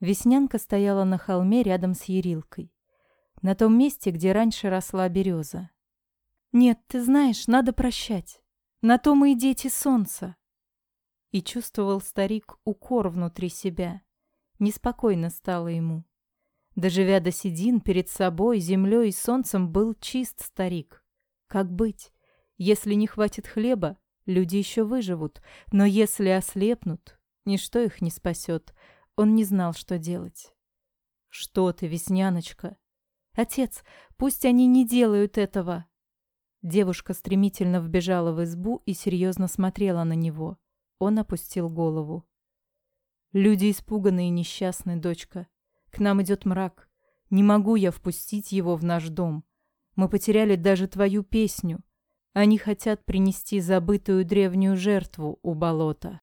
Веснянка стояла на холме рядом с ярилкой, на том месте, где раньше росла береза. «Нет, ты знаешь, надо прощать. На то мы и дети солнца». И чувствовал старик укор внутри себя. Неспокойно стало ему. Доживя до седин, перед собой, землей и солнцем был чист старик. Как быть? Если не хватит хлеба, люди еще выживут, но если ослепнут, ничто их не спасет. Он не знал, что делать. «Что ты, Весняночка?» «Отец, пусть они не делают этого!» Девушка стремительно вбежала в избу и серьезно смотрела на него. Он опустил голову. «Люди испуганы и несчастны, дочка. К нам идет мрак. Не могу я впустить его в наш дом. Мы потеряли даже твою песню. Они хотят принести забытую древнюю жертву у болота».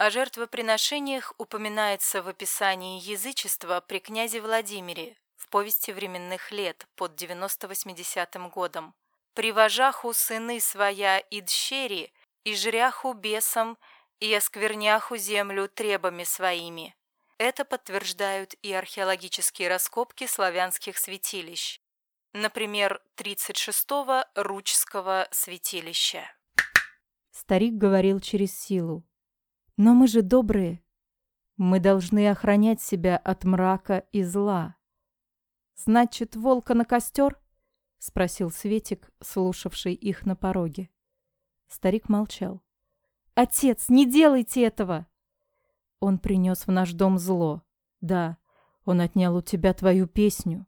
О жертвоприношениях упоминается в описании язычества при князе Владимире в повести временных лет под 90-80 годом. «При вожаху сыны своя и дщери, и жряху бесом, и оскверняху землю требами своими». Это подтверждают и археологические раскопки славянских святилищ. Например, 36-го Ручского святилища. Старик говорил через силу. Но мы же добрые. Мы должны охранять себя от мрака и зла. Значит, волка на костер? Спросил Светик, слушавший их на пороге. Старик молчал. «Отец, не делайте этого!» «Он принес в наш дом зло. Да, он отнял у тебя твою песню».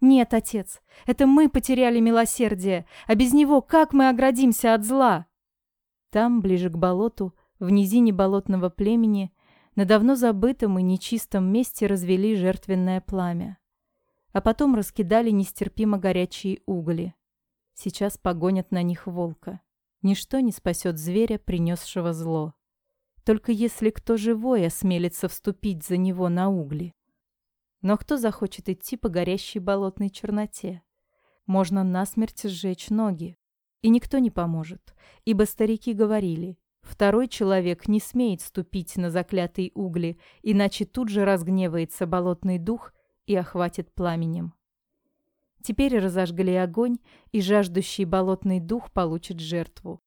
«Нет, отец, это мы потеряли милосердие, а без него как мы оградимся от зла?» Там, ближе к болоту, в низине болотного племени на давно забытом и нечистом месте развели жертвенное пламя, а потом раскидали нестерпимо горячие угли. Сейчас погонят на них волка. Ничто не спасет зверя, принесшего зло. Только если кто живой осмелится вступить за него на угли. Но кто захочет идти по горящей болотной черноте? Можно насмерть сжечь ноги. И никто не поможет, ибо старики говорили, Второй человек не смеет ступить на заклятые угли, иначе тут же разгневается болотный дух и охватит пламенем. Теперь разожгли огонь, и жаждущий болотный дух получит жертву.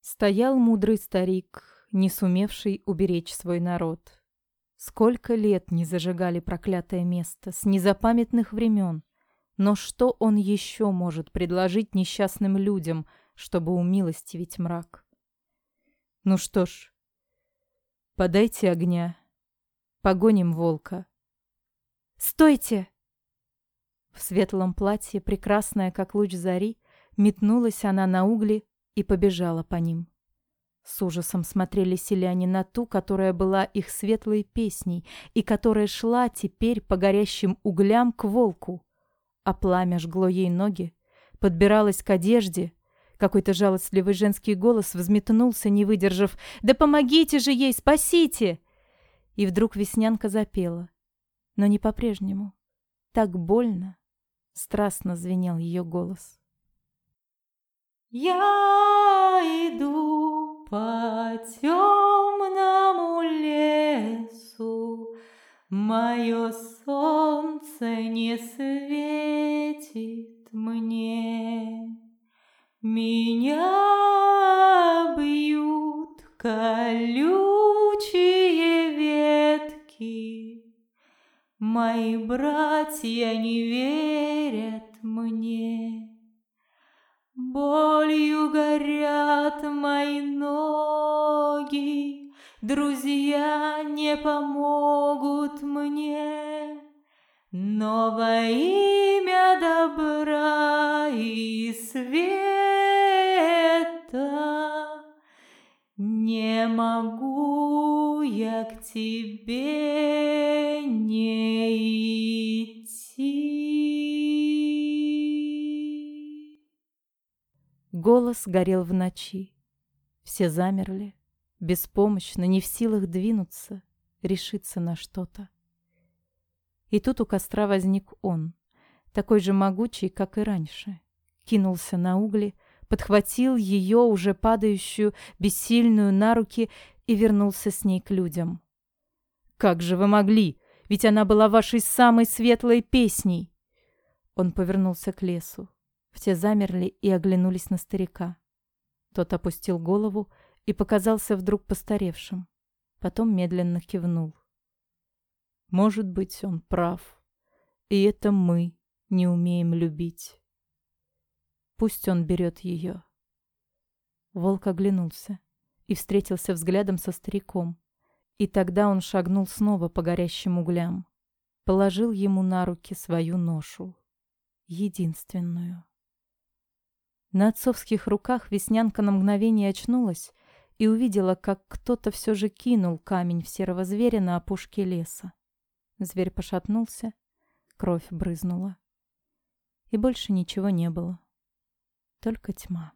Стоял мудрый старик, не сумевший уберечь свой народ. Сколько лет не зажигали проклятое место с незапамятных времен, но что он еще может предложить несчастным людям, чтобы умилостивить мрак? Ну что ж, подайте огня. Погоним волка. «Стойте!» В светлом платье, прекрасная как луч зари, метнулась она на угли и побежала по ним. С ужасом смотрели селяне на ту, которая была их светлой песней и которая шла теперь по горящим углям к волку. А пламя жгло ей ноги, подбиралось к одежде, какой-то жалостливый женский голос взметнулся, не выдержав. «Да помогите же ей! Спасите!» И вдруг Веснянка запела. Но не по-прежнему. Так больно, страстно звенел ее голос. «Я иду по темному лесу, Мое солнце не светит мне». Меня бьют колючие ветки, Мои братья не верят мне. Болью горят мои ноги, Друзья не помогут мне, Но во имя добра и света Не могу я к тебе не идти. Голос горел в ночи. Все замерли, беспомощно, не в силах двинуться, решиться на что-то. И тут у костра возник он, такой же могучий, как и раньше. Кинулся на угли, — подхватил ее, уже падающую, бессильную, на руки и вернулся с ней к людям. «Как же вы могли? Ведь она была вашей самой светлой песней!» Он повернулся к лесу. Все замерли и оглянулись на старика. Тот опустил голову и показался вдруг постаревшим. Потом медленно кивнул. «Может быть, он прав. И это мы не умеем любить». Пусть он берет ее. Волк оглянулся и встретился взглядом со стариком. И тогда он шагнул снова по горящим углям. Положил ему на руки свою ношу. Единственную. На отцовских руках Веснянка на мгновение очнулась и увидела, как кто-то все же кинул камень в серого зверя на опушке леса. Зверь пошатнулся, кровь брызнула. И больше ничего не было только тьма.